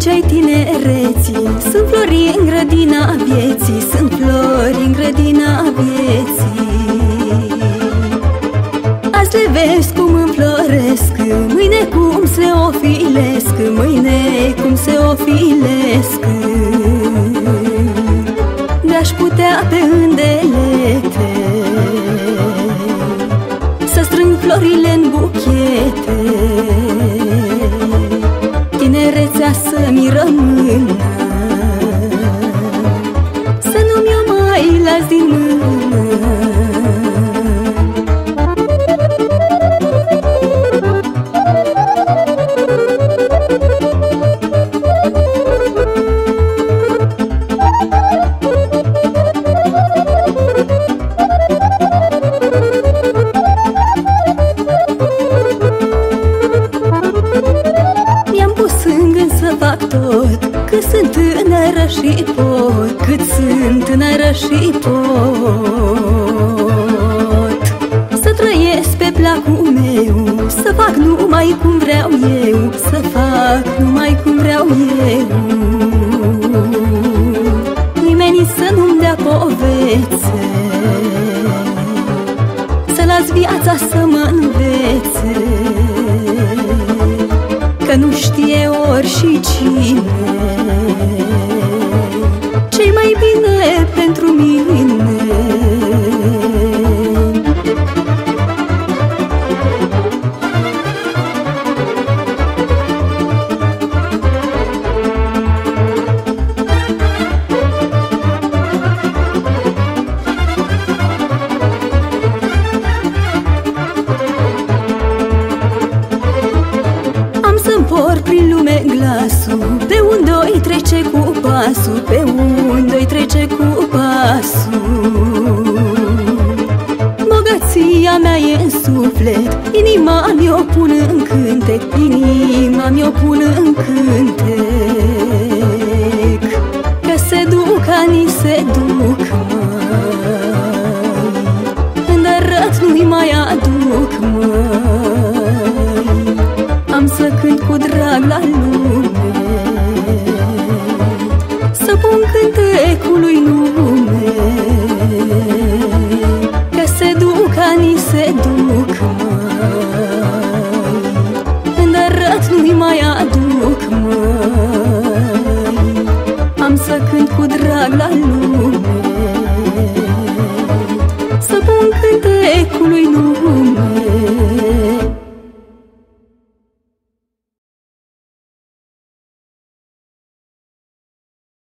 dulce tinereții Sunt flori în grădina vieții Sunt flori ofilesc Mâine cum se ofilesc. De-aș putea pe îndelete Să strâng florile în buchete tinerețea să-mi rămână Să nu mi-o mai las din mână tânără și pot Cât sunt tânără și pot Să trăiesc pe placul meu Să fac numai cum vreau eu Să fac numai cum vreau eu. Nimeni să nu-mi dea povețe Să las viața să mă învețe. Că nu știe ori și cine mine Por prin lume glasul. Pe un doi trece cu pasul? Pe un doi trece cu pasul Bogăția mea e în suflet Inima mi-o pun în cântec Inima mi-o pun în cântec. Că se duc ani se duc mai Îndărăt nu-i mai aduc mai să pun cântecului lume.